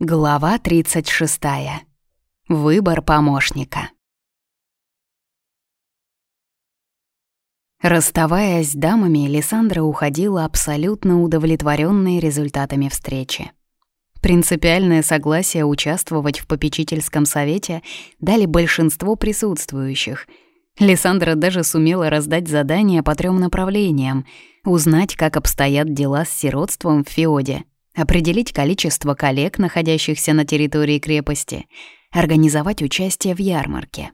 Глава 36. Выбор помощника. Расставаясь с дамами, Лиссандра уходила абсолютно удовлетворенной результатами встречи. Принципиальное согласие участвовать в попечительском совете дали большинство присутствующих. Лиссандра даже сумела раздать задания по трем направлениям — узнать, как обстоят дела с сиротством в Феоде — определить количество коллег, находящихся на территории крепости, организовать участие в ярмарке.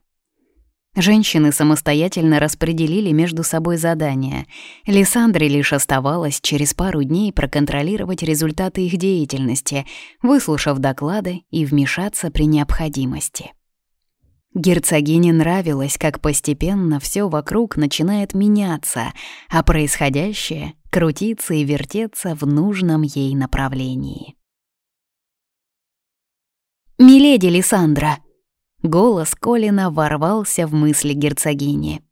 Женщины самостоятельно распределили между собой задания. Лиссандре лишь оставалось через пару дней проконтролировать результаты их деятельности, выслушав доклады и вмешаться при необходимости. Герцогине нравилось, как постепенно все вокруг начинает меняться, а происходящее — крутиться и вертеться в нужном ей направлении. «Миледи Лиссандра!» Голос Колина ворвался в мысли герцогини.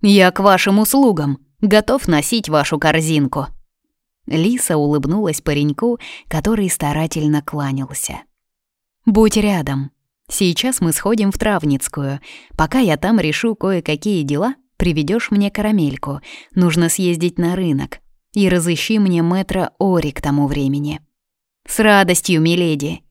«Я к вашим услугам, готов носить вашу корзинку». Лиса улыбнулась пареньку, который старательно кланялся. «Будь рядом», Сейчас мы сходим в Травницкую. Пока я там решу кое-какие дела, приведешь мне карамельку. Нужно съездить на рынок. И разыщи мне мэтра Ори к тому времени. С радостью, миледи.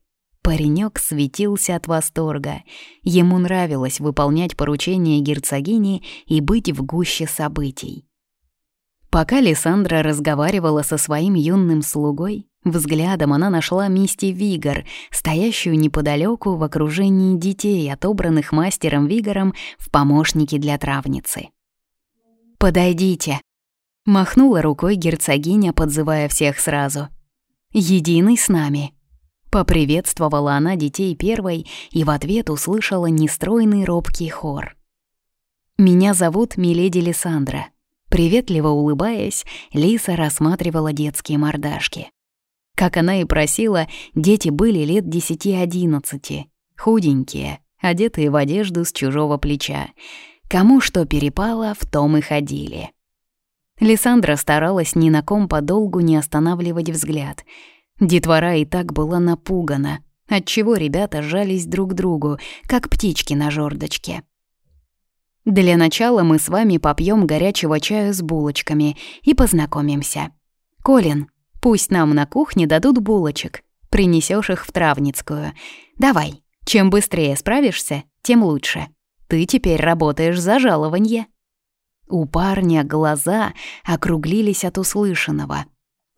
Паренек светился от восторга. Ему нравилось выполнять поручения герцогини и быть в гуще событий. Пока Лиссандра разговаривала со своим юным слугой, Взглядом она нашла Мисти Вигор, стоящую неподалеку в окружении детей, отобранных мастером Вигором в помощники для травницы. «Подойдите», — махнула рукой герцогиня, подзывая всех сразу. «Единый с нами». Поприветствовала она детей первой и в ответ услышала нестройный робкий хор. «Меня зовут Миледи Лиссандра». Приветливо улыбаясь, Лиса рассматривала детские мордашки. Как она и просила, дети были лет десяти-одиннадцати, худенькие, одетые в одежду с чужого плеча. Кому что перепало, в том и ходили. Лиссандра старалась ни на ком подолгу не останавливать взгляд. Детвора и так была напугана, отчего ребята жались друг к другу, как птички на жердочке. Для начала мы с вами попьем горячего чая с булочками и познакомимся. Колин, Пусть нам на кухне дадут булочек. Принесешь их в Травницкую. Давай, чем быстрее справишься, тем лучше. Ты теперь работаешь за жалование». У парня глаза округлились от услышанного.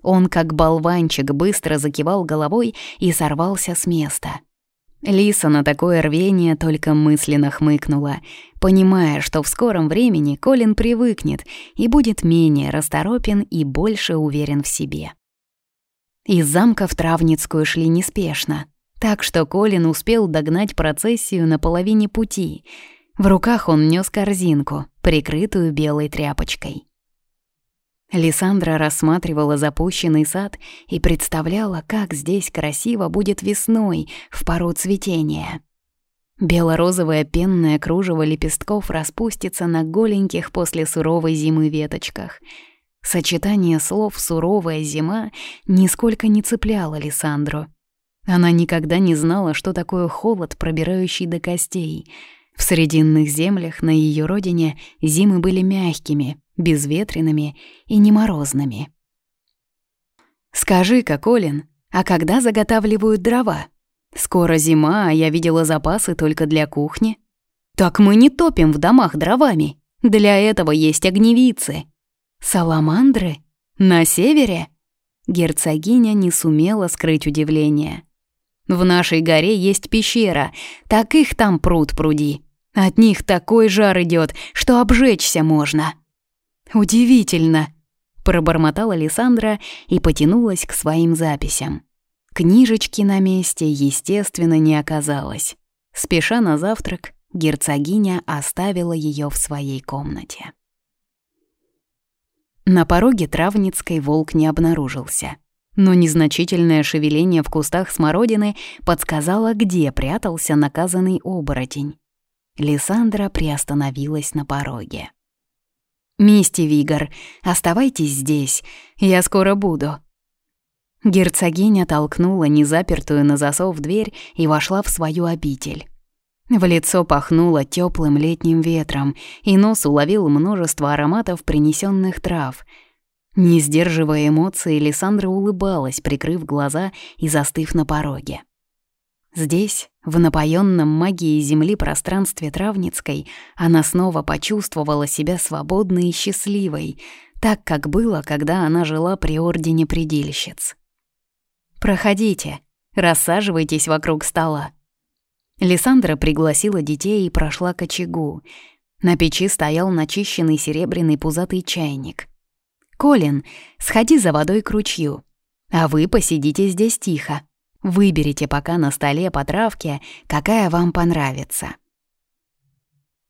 Он, как болванчик, быстро закивал головой и сорвался с места. Лиса на такое рвение только мысленно хмыкнула, понимая, что в скором времени Колин привыкнет и будет менее расторопен и больше уверен в себе. Из замка в Травницкую шли неспешно, так что Колин успел догнать процессию на половине пути. В руках он нес корзинку, прикрытую белой тряпочкой. Лиссандра рассматривала запущенный сад и представляла, как здесь красиво будет весной, в пору цветения. Бело-розовое пенное кружево лепестков распустится на голеньких после суровой зимы веточках — Сочетание слов «суровая зима» нисколько не цепляло Лиссандру. Она никогда не знала, что такое холод, пробирающий до костей. В срединных землях на ее родине зимы были мягкими, безветренными и неморозными. «Скажи-ка, Колин, а когда заготавливают дрова? Скоро зима, а я видела запасы только для кухни. Так мы не топим в домах дровами. Для этого есть огневицы», «Саламандры? На севере?» Герцогиня не сумела скрыть удивление. «В нашей горе есть пещера, так их там пруд пруди. От них такой жар идет, что обжечься можно». «Удивительно!» — пробормотала Лиссандра и потянулась к своим записям. Книжечки на месте, естественно, не оказалось. Спеша на завтрак, герцогиня оставила ее в своей комнате. На пороге Травницкой волк не обнаружился. Но незначительное шевеление в кустах смородины подсказало, где прятался наказанный оборотень. Лиссандра приостановилась на пороге. «Мисти Вигор, оставайтесь здесь, я скоро буду». Герцогиня толкнула незапертую на засов дверь и вошла в свою обитель. В лицо пахнуло теплым летним ветром, и нос уловил множество ароматов принесенных трав. Не сдерживая эмоций, Лиссандра улыбалась, прикрыв глаза и застыв на пороге. Здесь, в напоенном магией земли пространстве Травницкой, она снова почувствовала себя свободной и счастливой, так, как было, когда она жила при Ордене Предельщиц. «Проходите, рассаживайтесь вокруг стола». Лиссандра пригласила детей и прошла к очагу. На печи стоял начищенный серебряный пузатый чайник. «Колин, сходи за водой к ручью, а вы посидите здесь тихо. Выберите пока на столе по травке, какая вам понравится».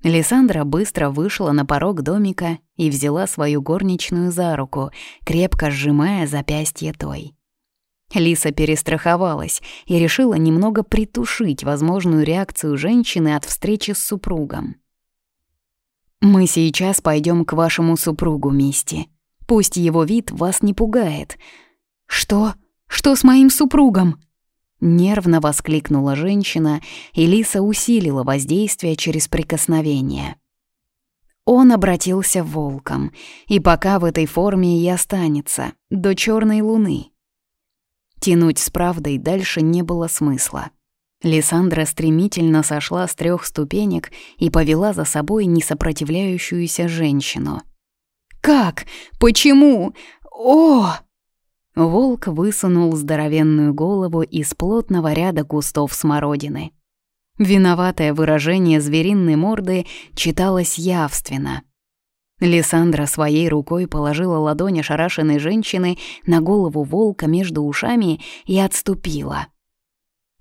Лиссандра быстро вышла на порог домика и взяла свою горничную за руку, крепко сжимая запястье той. Лиса перестраховалась и решила немного притушить возможную реакцию женщины от встречи с супругом. «Мы сейчас пойдем к вашему супругу, Мисти. Пусть его вид вас не пугает». «Что? Что с моим супругом?» Нервно воскликнула женщина, и Лиса усилила воздействие через прикосновение. Он обратился волком, и пока в этой форме и останется, до черной луны. Тянуть с правдой дальше не было смысла. Лиссандра стремительно сошла с трех ступенек и повела за собой несопротивляющуюся женщину. «Как? Почему? О!» Волк высунул здоровенную голову из плотного ряда кустов смородины. Виноватое выражение звериной морды читалось явственно. Лиссандра своей рукой положила ладонь ошарашенной женщины на голову волка между ушами и отступила.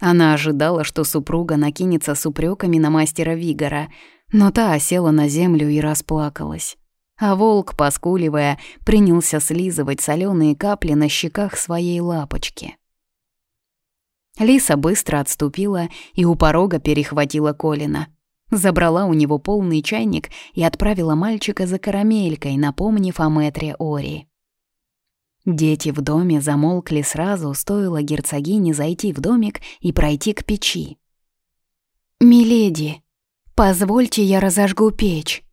Она ожидала, что супруга накинется с упреками на мастера Вигора, но та осела на землю и расплакалась а волк, поскуливая, принялся слизывать соленые капли на щеках своей лапочки. Лиса быстро отступила и у порога перехватила Колина. Забрала у него полный чайник и отправила мальчика за карамелькой, напомнив о мэтре Ори. Дети в доме замолкли сразу, стоило герцогине зайти в домик и пройти к печи. «Миледи, позвольте я разожгу печь»,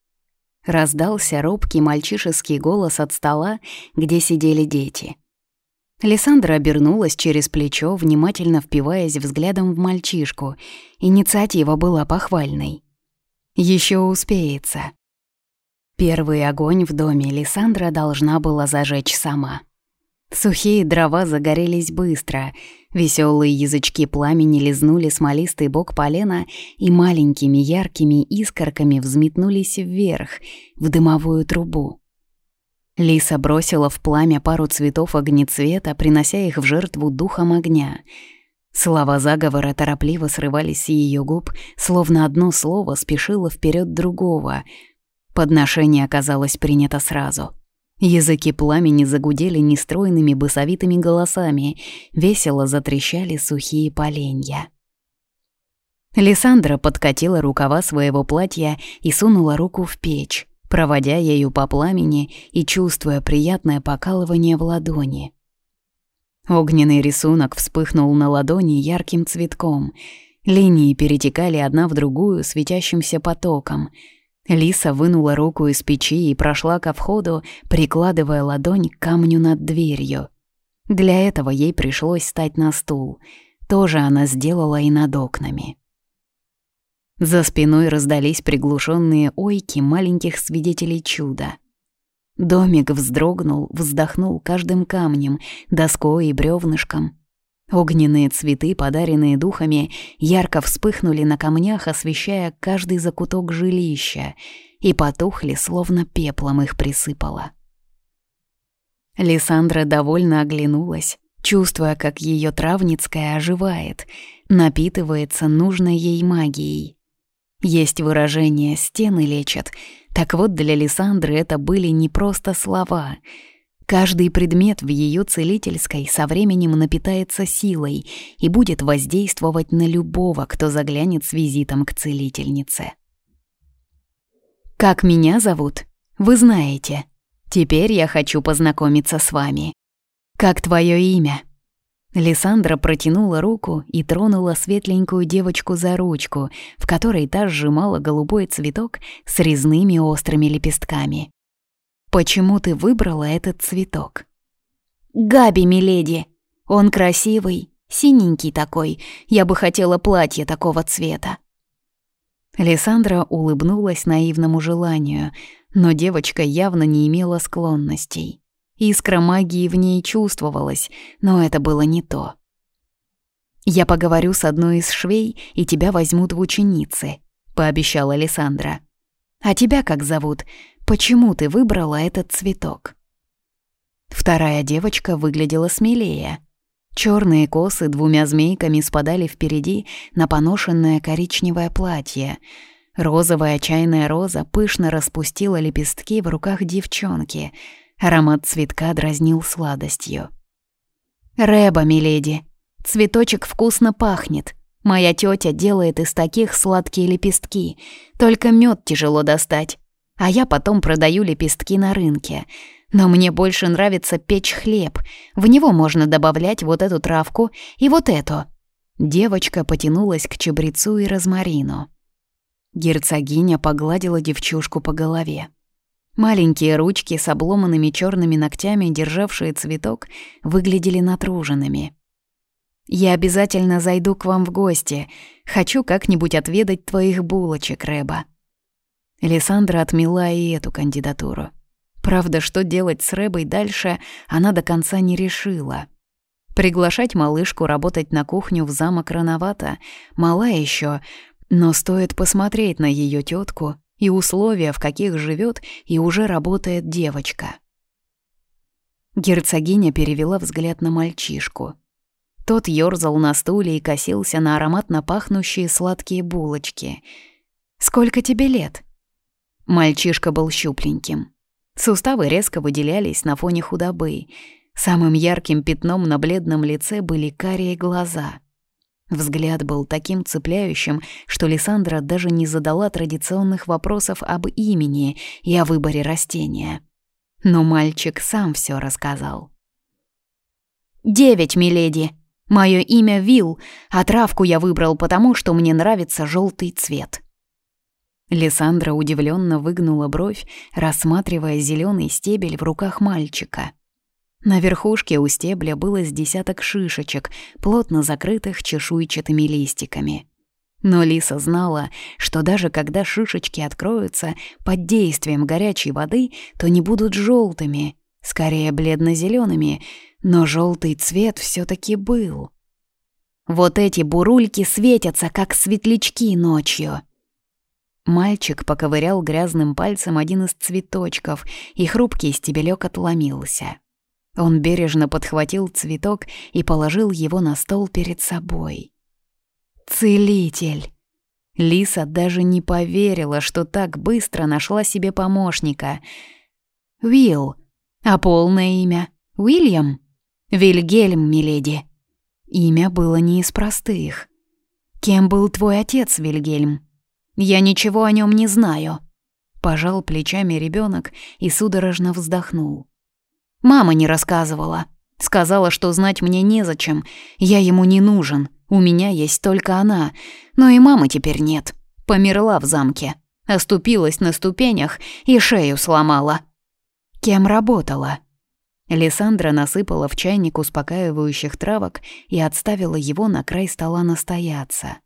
Раздался робкий мальчишеский голос от стола, где сидели дети. Лиссандра обернулась через плечо, внимательно впиваясь взглядом в мальчишку. Инициатива была похвальной. Еще успеется. Первый огонь в доме Лиссандра должна была зажечь сама. Сухие дрова загорелись быстро, веселые язычки пламени лизнули смолистый бок полена и маленькими яркими искорками взметнулись вверх, в дымовую трубу. Лиса бросила в пламя пару цветов огнецвета, принося их в жертву духом огня. Слова заговора торопливо срывались с ее губ, словно одно слово спешило вперед другого. Подношение оказалось принято сразу — Языки пламени загудели нестройными басовитыми голосами, весело затрещали сухие поленья. Лиссандра подкатила рукава своего платья и сунула руку в печь, проводя ею по пламени и чувствуя приятное покалывание в ладони. Огненный рисунок вспыхнул на ладони ярким цветком. Линии перетекали одна в другую светящимся потоком — Лиса вынула руку из печи и прошла ко входу, прикладывая ладонь к камню над дверью. Для этого ей пришлось стать на стул. Тоже она сделала и над окнами. За спиной раздались приглушенные ойки маленьких свидетелей чуда. Домик вздрогнул, вздохнул каждым камнем, доской и бревнышком. Огненные цветы, подаренные духами, ярко вспыхнули на камнях, освещая каждый закуток жилища, и потухли, словно пеплом их присыпало. Лиссандра довольно оглянулась, чувствуя, как ее травницкая оживает, напитывается нужной ей магией. Есть выражение «стены лечат», так вот для Лиссандры это были не просто слова — Каждый предмет в ее целительской со временем напитается силой и будет воздействовать на любого, кто заглянет с визитом к целительнице. «Как меня зовут? Вы знаете. Теперь я хочу познакомиться с вами. Как твое имя? Лиссандра протянула руку и тронула светленькую девочку за ручку, в которой та сжимала голубой цветок с резными острыми лепестками. «Почему ты выбрала этот цветок?» «Габи, миледи! Он красивый, синенький такой. Я бы хотела платье такого цвета». Лиссандра улыбнулась наивному желанию, но девочка явно не имела склонностей. Искра магии в ней чувствовалась, но это было не то. «Я поговорю с одной из швей, и тебя возьмут в ученицы», — пообещала Александра. «А тебя как зовут? Почему ты выбрала этот цветок?» Вторая девочка выглядела смелее. Черные косы двумя змейками спадали впереди на поношенное коричневое платье. Розовая чайная роза пышно распустила лепестки в руках девчонки — Аромат цветка дразнил сладостью. «Рэба, миледи, цветочек вкусно пахнет. Моя тетя делает из таких сладкие лепестки. Только мед тяжело достать. А я потом продаю лепестки на рынке. Но мне больше нравится печь хлеб. В него можно добавлять вот эту травку и вот эту». Девочка потянулась к чабрецу и розмарину. Герцогиня погладила девчушку по голове. Маленькие ручки с обломанными черными ногтями, державшие цветок, выглядели натруженными. «Я обязательно зайду к вам в гости. Хочу как-нибудь отведать твоих булочек, Рэба». Лиссандра отмела и эту кандидатуру. Правда, что делать с Рэбой дальше, она до конца не решила. Приглашать малышку работать на кухню в замок рановато, мала еще, но стоит посмотреть на ее тетку и условия, в каких живет и уже работает девочка. Герцогиня перевела взгляд на мальчишку. Тот ёрзал на стуле и косился на ароматно пахнущие сладкие булочки. «Сколько тебе лет?» Мальчишка был щупленьким. Суставы резко выделялись на фоне худобы. Самым ярким пятном на бледном лице были карие глаза — Взгляд был таким цепляющим, что Лиссандра даже не задала традиционных вопросов об имени и о выборе растения. Но мальчик сам все рассказал. «Девять, миледи. Мое имя Вил, а травку я выбрал потому, что мне нравится желтый цвет». Лиссандра удивленно выгнула бровь, рассматривая зеленый стебель в руках мальчика — на верхушке у стебля было с десяток шишечек, плотно закрытых чешуйчатыми листиками. Но Лиса знала, что даже когда шишечки откроются под действием горячей воды, то не будут желтыми, скорее бледно зелеными но желтый цвет все таки был. Вот эти бурульки светятся, как светлячки ночью. Мальчик поковырял грязным пальцем один из цветочков, и хрупкий стебелек отломился. Он бережно подхватил цветок и положил его на стол перед собой. «Целитель!» Лиса даже не поверила, что так быстро нашла себе помощника. «Уилл. А полное имя? Уильям?» «Вильгельм, миледи». Имя было не из простых. «Кем был твой отец, Вильгельм?» «Я ничего о нем не знаю». Пожал плечами ребенок и судорожно вздохнул. Мама не рассказывала. Сказала, что знать мне незачем. Я ему не нужен. У меня есть только она. Но и мамы теперь нет. Померла в замке. Оступилась на ступенях и шею сломала. Кем работала? Лиссандра насыпала в чайник успокаивающих травок и отставила его на край стола настояться.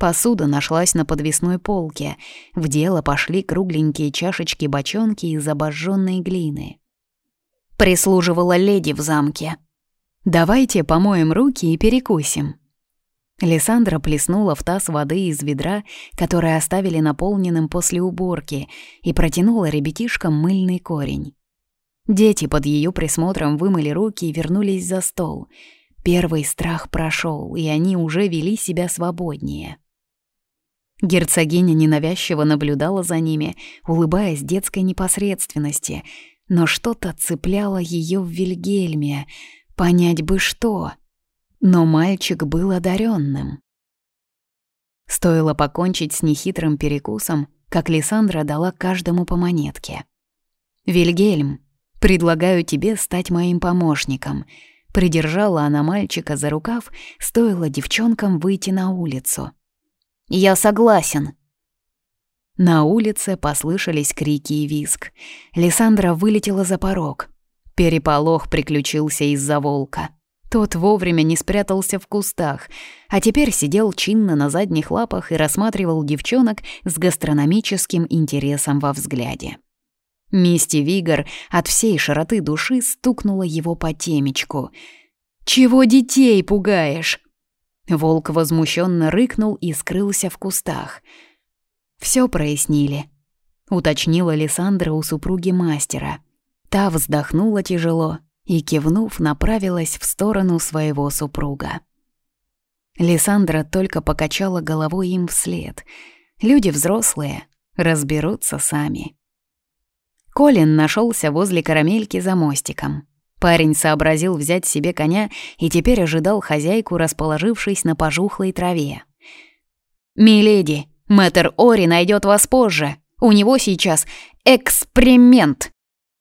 Посуда нашлась на подвесной полке. В дело пошли кругленькие чашечки-бочонки из обожженной глины прислуживала леди в замке. «Давайте помоем руки и перекусим». Лиссандра плеснула в таз воды из ведра, которое оставили наполненным после уборки, и протянула ребятишкам мыльный корень. Дети под ее присмотром вымыли руки и вернулись за стол. Первый страх прошел, и они уже вели себя свободнее. Герцогиня ненавязчиво наблюдала за ними, улыбаясь детской непосредственности, но что-то цепляло ее в Вильгельме, понять бы что. Но мальчик был одаренным. Стоило покончить с нехитрым перекусом, как Лиссандра дала каждому по монетке. «Вильгельм, предлагаю тебе стать моим помощником. Придержала она мальчика за рукав, стоило девчонкам выйти на улицу. «Я согласен», на улице послышались крики и визг. Лиссандра вылетела за порог. Переполох приключился из-за волка. Тот вовремя не спрятался в кустах, а теперь сидел чинно на задних лапах и рассматривал девчонок с гастрономическим интересом во взгляде. Мисти Вигор от всей широты души стукнула его по темечку. «Чего детей пугаешь?» Волк возмущенно рыкнул и скрылся в кустах — все прояснили», — уточнила Лиссандра у супруги мастера. Та вздохнула тяжело и, кивнув, направилась в сторону своего супруга. Лиссандра только покачала головой им вслед. Люди взрослые, разберутся сами. Колин нашелся возле карамельки за мостиком. Парень сообразил взять себе коня и теперь ожидал хозяйку, расположившись на пожухлой траве. «Миледи, Мэтр Ори найдет вас позже. У него сейчас эксперимент».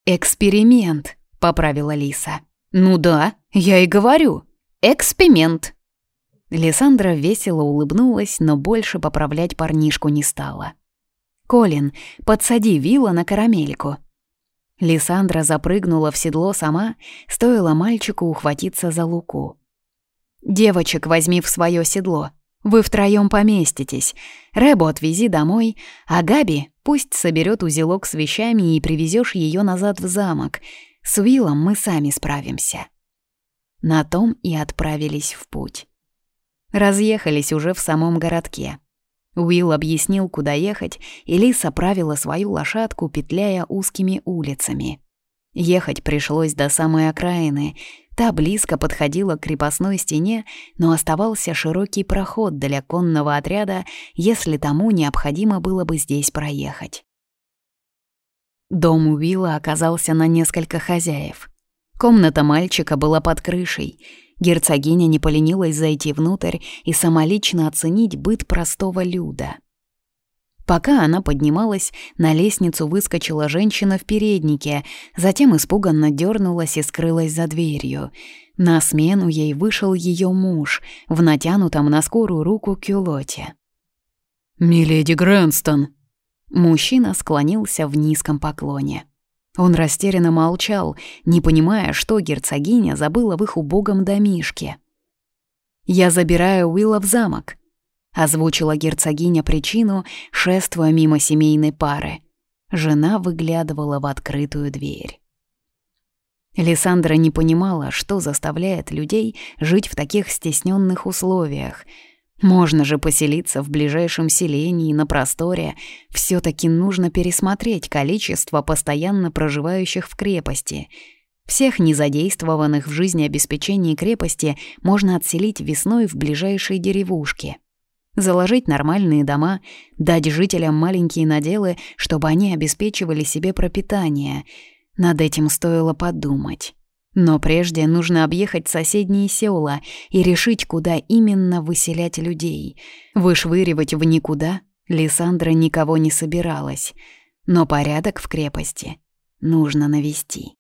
«Эксперимент», — поправила Лиса. «Ну да, я и говорю. Эксперимент». Лиссандра весело улыбнулась, но больше поправлять парнишку не стала. «Колин, подсади вилла на карамельку». Лиссандра запрыгнула в седло сама, стоило мальчику ухватиться за луку. «Девочек возьми в свое седло», вы втроем поместитесь. Рэбу отвези домой, а Габи пусть соберет узелок с вещами и привезешь ее назад в замок. С Уиллом мы сами справимся». На том и отправились в путь. Разъехались уже в самом городке. Уилл объяснил, куда ехать, и Лиса правила свою лошадку, петляя узкими улицами. Ехать пришлось до самой окраины, Та близко подходила к крепостной стене, но оставался широкий проход для конного отряда, если тому необходимо было бы здесь проехать. Дом Уилла оказался на несколько хозяев. Комната мальчика была под крышей. Герцогиня не поленилась зайти внутрь и самолично оценить быт простого люда — Пока она поднималась, на лестницу выскочила женщина в переднике, затем испуганно дернулась и скрылась за дверью. На смену ей вышел ее муж в натянутом на скорую руку кюлоте. «Миледи Грэнстон!» Мужчина склонился в низком поклоне. Он растерянно молчал, не понимая, что герцогиня забыла в их убогом домишке. «Я забираю Уилла в замок. Озвучила герцогиня причину, шествуя мимо семейной пары. Жена выглядывала в открытую дверь. Лиссандра не понимала, что заставляет людей жить в таких стесненных условиях. Можно же поселиться в ближайшем селении, на просторе. все таки нужно пересмотреть количество постоянно проживающих в крепости. Всех незадействованных в жизнеобеспечении крепости можно отселить весной в ближайшие деревушки заложить нормальные дома, дать жителям маленькие наделы, чтобы они обеспечивали себе пропитание. Над этим стоило подумать. Но прежде нужно объехать соседние села и решить, куда именно выселять людей. Вышвыривать в никуда Лиссандра никого не собиралась. Но порядок в крепости нужно навести.